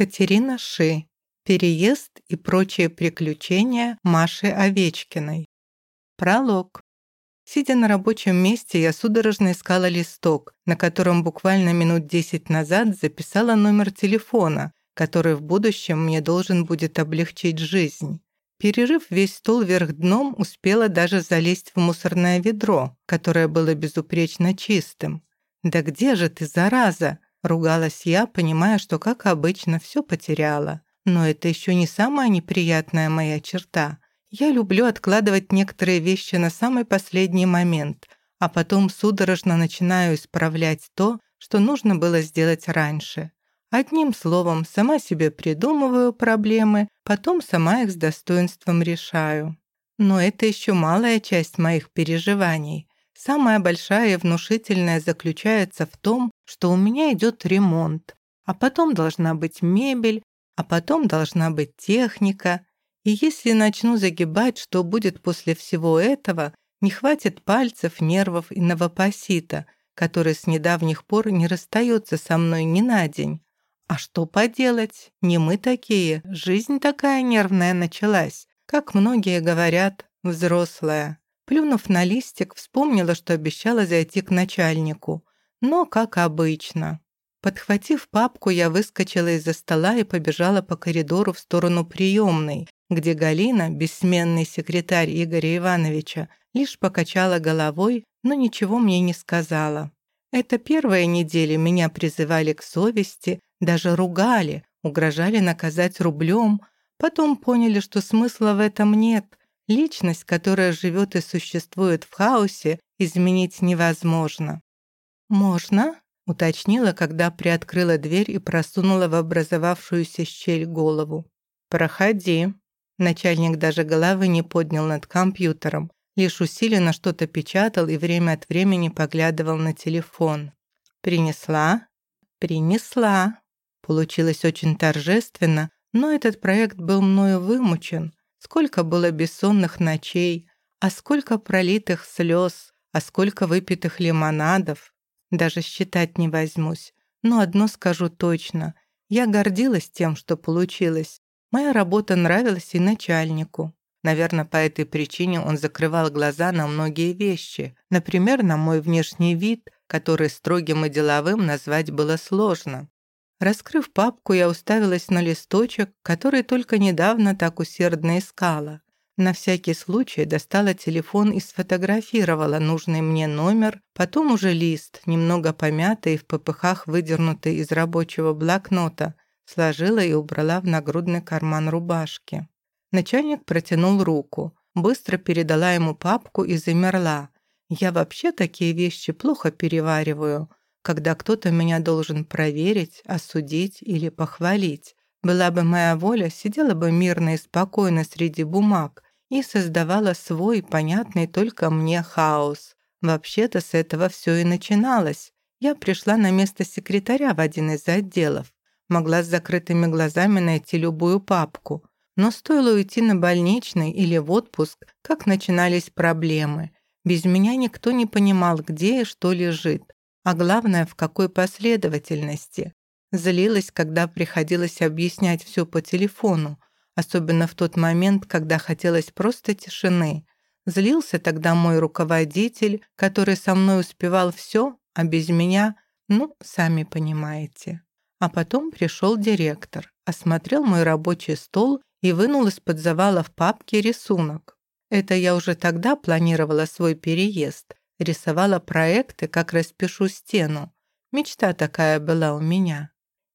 Катерина Ши. Переезд и прочие приключения Маши Овечкиной. Пролог. Сидя на рабочем месте, я судорожно искала листок, на котором буквально минут десять назад записала номер телефона, который в будущем мне должен будет облегчить жизнь. Перерыв весь стол вверх дном, успела даже залезть в мусорное ведро, которое было безупречно чистым. «Да где же ты, зараза?» – ругалась я, понимая, что, как обычно, все потеряла. Но это еще не самая неприятная моя черта. Я люблю откладывать некоторые вещи на самый последний момент, а потом судорожно начинаю исправлять то, что нужно было сделать раньше. Одним словом, сама себе придумываю проблемы, потом сама их с достоинством решаю. Но это еще малая часть моих переживаний. Самая большая и внушительная заключается в том, что у меня идет ремонт, а потом должна быть мебель, а потом должна быть техника. И если начну загибать, что будет после всего этого, не хватит пальцев, нервов и новопосита, который с недавних пор не расстается со мной ни на день. А что поделать? Не мы такие, жизнь такая нервная началась. Как многие говорят, взрослая. Плюнув на листик, вспомнила, что обещала зайти к начальнику. Но, как обычно, Подхватив папку, я выскочила из-за стола и побежала по коридору в сторону приемной, где Галина, бессменный секретарь Игоря Ивановича, лишь покачала головой, но ничего мне не сказала. Это первые недели меня призывали к совести, даже ругали, угрожали наказать рублем, потом поняли, что смысла в этом нет. Личность, которая живет и существует в хаосе, изменить невозможно. «Можно?» уточнила, когда приоткрыла дверь и просунула в образовавшуюся щель голову. «Проходи». Начальник даже головы не поднял над компьютером, лишь усиленно что-то печатал и время от времени поглядывал на телефон. «Принесла?» «Принесла». Получилось очень торжественно, но этот проект был мною вымучен. Сколько было бессонных ночей, а сколько пролитых слез, а сколько выпитых лимонадов. Даже считать не возьмусь. Но одно скажу точно. Я гордилась тем, что получилось. Моя работа нравилась и начальнику. Наверное, по этой причине он закрывал глаза на многие вещи. Например, на мой внешний вид, который строгим и деловым назвать было сложно. Раскрыв папку, я уставилась на листочек, который только недавно так усердно искала. На всякий случай достала телефон и сфотографировала нужный мне номер, потом уже лист, немного помятый в попыхах выдернутый из рабочего блокнота, сложила и убрала в нагрудный карман рубашки. Начальник протянул руку, быстро передала ему папку и замерла. Я вообще такие вещи плохо перевариваю, когда кто-то меня должен проверить, осудить или похвалить. Была бы моя воля, сидела бы мирно и спокойно среди бумаг, и создавала свой, понятный только мне, хаос. Вообще-то с этого все и начиналось. Я пришла на место секретаря в один из отделов. Могла с закрытыми глазами найти любую папку. Но стоило уйти на больничный или в отпуск, как начинались проблемы. Без меня никто не понимал, где и что лежит. А главное, в какой последовательности. Злилась, когда приходилось объяснять все по телефону, особенно в тот момент, когда хотелось просто тишины. Злился тогда мой руководитель, который со мной успевал все, а без меня, ну, сами понимаете. А потом пришел директор, осмотрел мой рабочий стол и вынул из-под завала в папке рисунок. Это я уже тогда планировала свой переезд, рисовала проекты, как распишу стену. Мечта такая была у меня.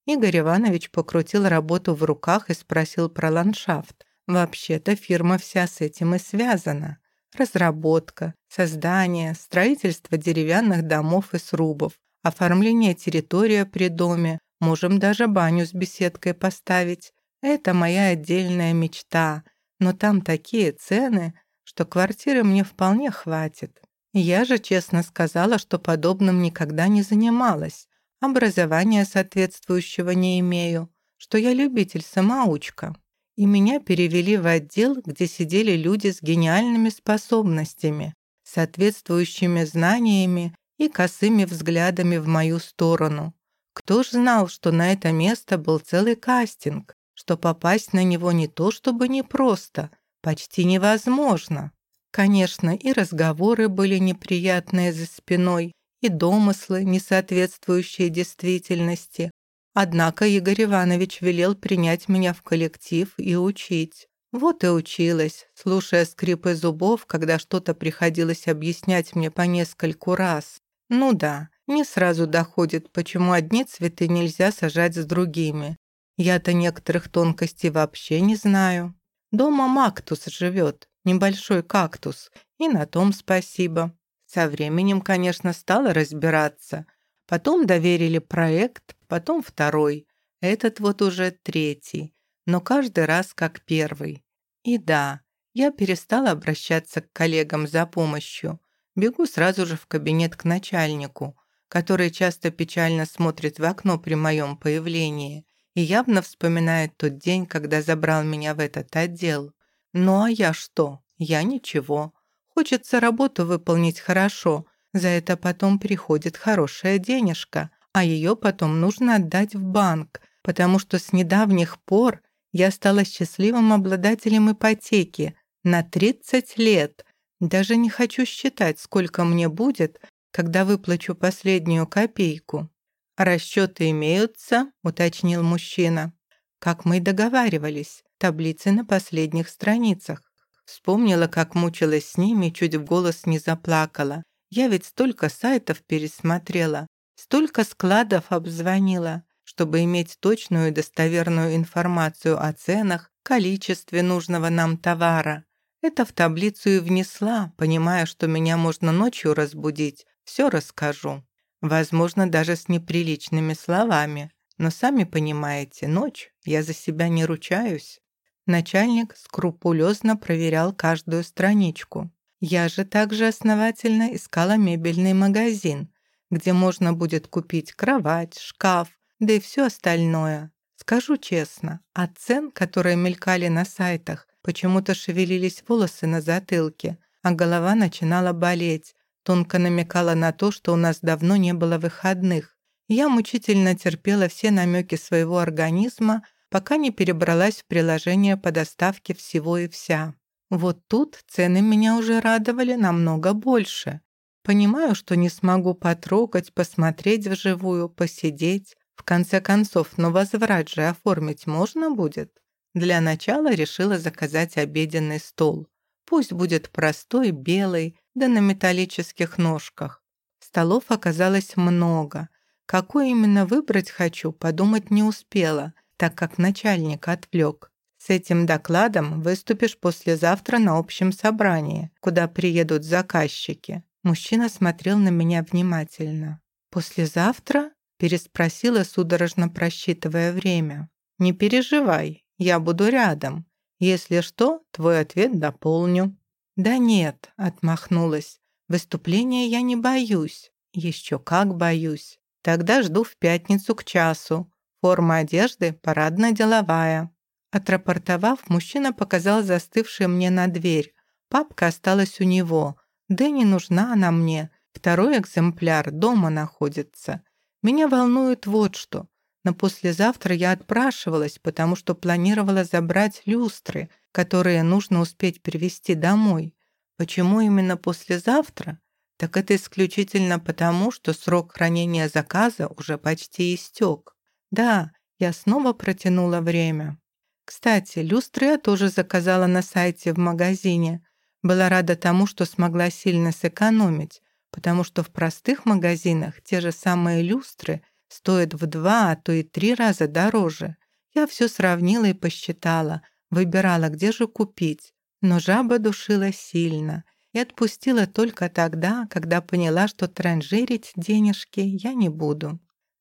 Игорь Иванович покрутил работу в руках и спросил про ландшафт. Вообще-то фирма вся с этим и связана. Разработка, создание, строительство деревянных домов и срубов, оформление территории при доме, можем даже баню с беседкой поставить. Это моя отдельная мечта, но там такие цены, что квартиры мне вполне хватит. Я же честно сказала, что подобным никогда не занималась, образования соответствующего не имею, что я любитель-самоучка. И меня перевели в отдел, где сидели люди с гениальными способностями, соответствующими знаниями и косыми взглядами в мою сторону. Кто ж знал, что на это место был целый кастинг, что попасть на него не то чтобы непросто, почти невозможно. Конечно, и разговоры были неприятные за спиной, и домыслы, не соответствующие действительности. Однако Игорь Иванович велел принять меня в коллектив и учить. Вот и училась, слушая скрипы зубов, когда что-то приходилось объяснять мне по нескольку раз. Ну да, не сразу доходит, почему одни цветы нельзя сажать с другими. Я-то некоторых тонкостей вообще не знаю. Дома мактус живет, небольшой кактус, и на том спасибо. Со временем, конечно, стала разбираться. Потом доверили проект, потом второй. Этот вот уже третий, но каждый раз как первый. И да, я перестала обращаться к коллегам за помощью. Бегу сразу же в кабинет к начальнику, который часто печально смотрит в окно при моем появлении и явно вспоминает тот день, когда забрал меня в этот отдел. Ну а я что? Я ничего. Хочется работу выполнить хорошо, за это потом приходит хорошая денежка, а ее потом нужно отдать в банк, потому что с недавних пор я стала счастливым обладателем ипотеки на 30 лет. Даже не хочу считать, сколько мне будет, когда выплачу последнюю копейку. «Расчеты имеются», — уточнил мужчина. «Как мы и договаривались, таблицы на последних страницах. Вспомнила, как мучилась с ними, чуть в голос не заплакала. Я ведь столько сайтов пересмотрела, столько складов обзвонила, чтобы иметь точную и достоверную информацию о ценах, количестве нужного нам товара. Это в таблицу и внесла, понимая, что меня можно ночью разбудить. Все расскажу. Возможно, даже с неприличными словами. Но сами понимаете, ночь, я за себя не ручаюсь. Начальник скрупулезно проверял каждую страничку. Я же также основательно искала мебельный магазин, где можно будет купить кровать, шкаф, да и все остальное. Скажу честно, от цен, которые мелькали на сайтах, почему-то шевелились волосы на затылке, а голова начинала болеть, тонко намекала на то, что у нас давно не было выходных. Я мучительно терпела все намеки своего организма, пока не перебралась в приложение по доставке всего и вся. Вот тут цены меня уже радовали намного больше. Понимаю, что не смогу потрогать, посмотреть вживую, посидеть. В конце концов, но возврат же оформить можно будет. Для начала решила заказать обеденный стол. Пусть будет простой, белый, да на металлических ножках. Столов оказалось много. Какой именно выбрать хочу, подумать не успела – так как начальник отвлек. С этим докладом выступишь послезавтра на общем собрании, куда приедут заказчики. Мужчина смотрел на меня внимательно. «Послезавтра?» – переспросила, судорожно просчитывая время. «Не переживай, я буду рядом. Если что, твой ответ дополню». «Да нет», – отмахнулась. «Выступления я не боюсь. Еще как боюсь. Тогда жду в пятницу к часу. Форма одежды парадно-деловая. Отрапортовав, мужчина показал застывший мне на дверь. Папка осталась у него. Да не нужна она мне. Второй экземпляр дома находится. Меня волнует вот что. На послезавтра я отпрашивалась, потому что планировала забрать люстры, которые нужно успеть привезти домой. Почему именно послезавтра? Так это исключительно потому, что срок хранения заказа уже почти истек. Да, я снова протянула время. Кстати, люстры я тоже заказала на сайте в магазине. Была рада тому, что смогла сильно сэкономить, потому что в простых магазинах те же самые люстры стоят в два, а то и три раза дороже. Я все сравнила и посчитала, выбирала, где же купить. Но жаба душила сильно и отпустила только тогда, когда поняла, что транжирить денежки я не буду.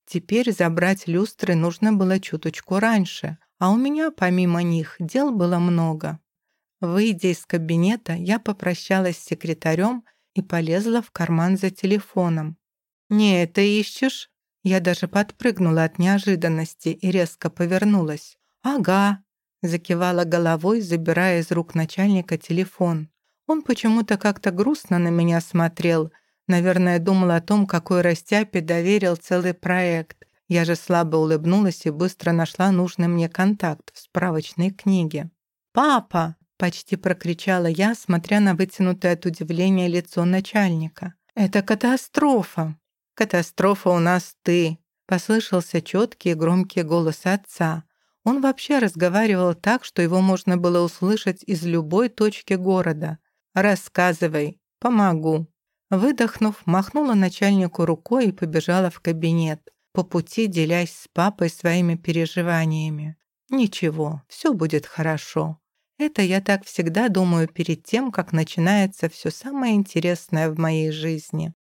Теперь забрать люстры нужно было чуточку раньше, а у меня помимо них дел было много. Выйдя из кабинета, я попрощалась с секретарем и полезла в карман за телефоном. «Не это ищешь?» Я даже подпрыгнула от неожиданности и резко повернулась. «Ага», — закивала головой, забирая из рук начальника телефон. Он почему-то как-то грустно на меня смотрел — Наверное, думал о том, какой растяпе доверил целый проект. Я же слабо улыбнулась и быстро нашла нужный мне контакт в справочной книге. «Папа!» — почти прокричала я, смотря на вытянутое от удивления лицо начальника. «Это катастрофа!» «Катастрофа у нас ты!» — послышался четкий и громкий голос отца. Он вообще разговаривал так, что его можно было услышать из любой точки города. «Рассказывай, помогу». Выдохнув, махнула начальнику рукой и побежала в кабинет, по пути делясь с папой своими переживаниями. «Ничего, все будет хорошо». Это я так всегда думаю перед тем, как начинается все самое интересное в моей жизни.